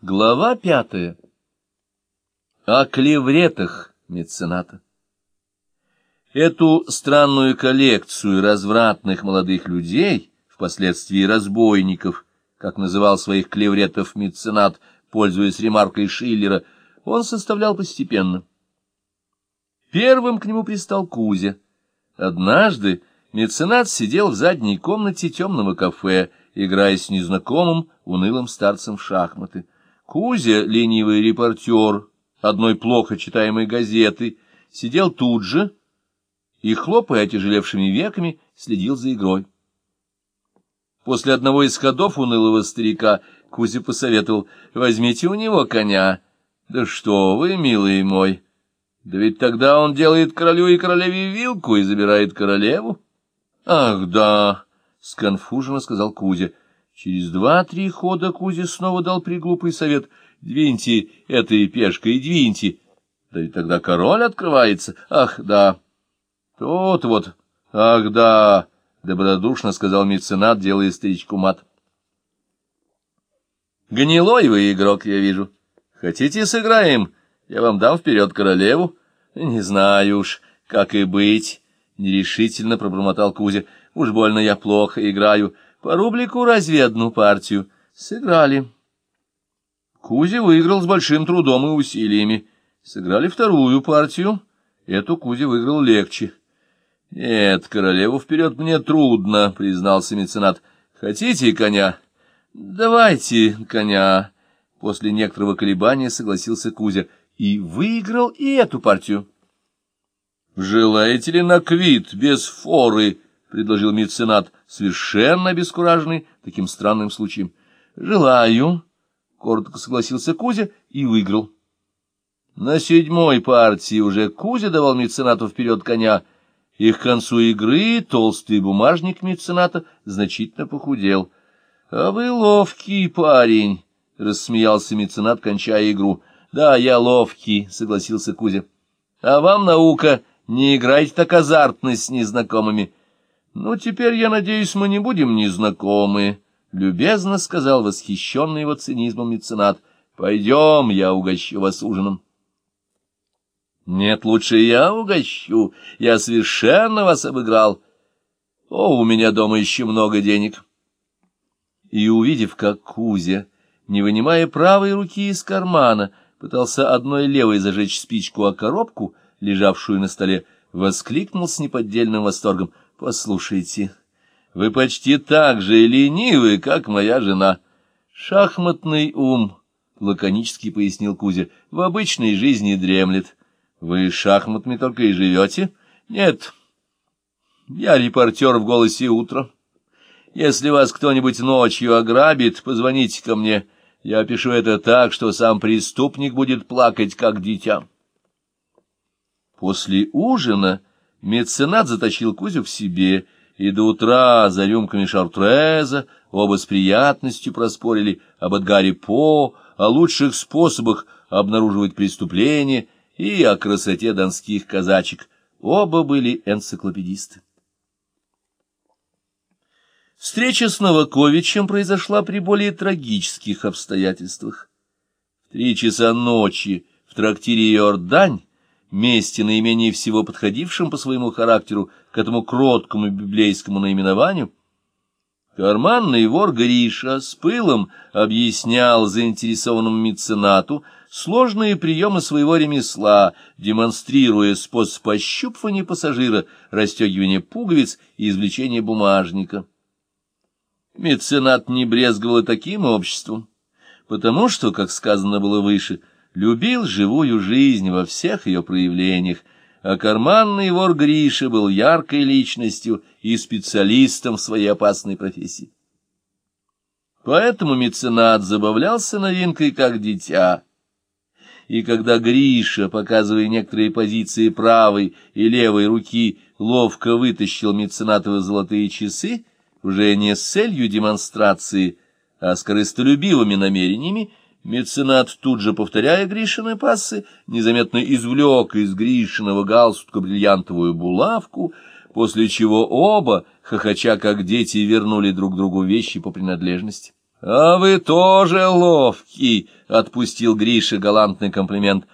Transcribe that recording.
Глава пятая. О клевретах мецената. Эту странную коллекцию развратных молодых людей, впоследствии разбойников, как называл своих клевретов меценат, пользуясь ремаркой Шиллера, он составлял постепенно. Первым к нему пристал Кузя. Однажды меценат сидел в задней комнате темного кафе, играя с незнакомым унылым старцем в шахматы. Кузя, ленивый репортер одной плохо читаемой газеты, сидел тут же и, хлопая отяжелевшими веками, следил за игрой. После одного из ходов унылого старика Кузя посоветовал, возьмите у него коня. Да что вы, милый мой, да ведь тогда он делает королю и королеве вилку и забирает королеву. Ах, да, сконфуженно сказал Кузя, — Через два-три хода Кузя снова дал приглупый совет. «Двиньте этой пешкой, двиньте!» Да и тогда король открывается. Ах, да! Тот вот, ах, да! Добродушно сказал меценат, делая старичку мат. Гнилой вы игрок, я вижу. Хотите, сыграем? Я вам дам вперед королеву. Не знаю уж, как и быть, — нерешительно пробормотал Кузя. Уж больно я плохо играю. По рублику разве одну партию? Сыграли. Кузя выиграл с большим трудом и усилиями. Сыграли вторую партию. Эту Кузя выиграл легче. — Нет, королеву вперед мне трудно, — признался меценат. — Хотите коня? — Давайте коня. После некоторого колебания согласился Кузя. И выиграл и эту партию. — Желаете ли на квит без форы? — предложил меценат, совершенно обескураженный таким странным случаем. — Желаю, — коротко согласился Кузя и выиграл. На седьмой партии уже Кузя давал меценату вперед коня, и к концу игры толстый бумажник мецената значительно похудел. — А вы ловкий парень, — рассмеялся меценат, кончая игру. — Да, я ловкий, — согласился Кузя. — А вам наука, не играйте так азартно с незнакомыми. — «Ну, теперь, я надеюсь, мы не будем незнакомы», — любезно сказал восхищенный его цинизмом меценат. «Пойдем, я угощу вас ужином». «Нет, лучше я угощу. Я совершенно вас обыграл. О, у меня дома еще много денег». И, увидев, как Кузя, не вынимая правой руки из кармана, пытался одной левой зажечь спичку о коробку, лежавшую на столе, воскликнул с неподдельным восторгом — Послушайте, вы почти так же ленивы, как моя жена. Шахматный ум, — лаконически пояснил Кузя, — в обычной жизни дремлет. Вы шахматами только и живете? Нет. Я репортер в «Голосе утра». Если вас кто-нибудь ночью ограбит, позвоните ко мне. Я пишу это так, что сам преступник будет плакать, как дитя. После ужина... Меценат затащил Кузю к себе, и до утра за рюмками шартреза оба с приятностью проспорили об Эдгаре По, о лучших способах обнаруживать преступления и о красоте донских казачек. Оба были энциклопедисты. Встреча с Новаковичем произошла при более трагических обстоятельствах. В три часа ночи в трактире «Иордань» месте, наименее всего подходившем по своему характеру к этому кроткому библейскому наименованию, карманный вор Гриша с пылом объяснял заинтересованному меценату сложные приемы своего ремесла, демонстрируя способ ощупывания пассажира, расстегивания пуговиц и извлечения бумажника. Меценат не брезговал таким обществом, потому что, как сказано было выше, — любил живую жизнь во всех ее проявлениях, а карманный вор Гриша был яркой личностью и специалистом в своей опасной профессии. Поэтому меценат забавлялся новинкой как дитя. И когда Гриша, показывая некоторые позиции правой и левой руки, ловко вытащил меценатовы золотые часы, уже не с целью демонстрации, а с корыстолюбивыми намерениями, Меценат, тут же повторяя Гришины пассы, незаметно извлек из Гришиного галстука бриллиантовую булавку, после чего оба, хохоча как дети, вернули друг другу вещи по принадлежности. — А вы тоже ловкий, — отпустил Гриша галантный комплимент.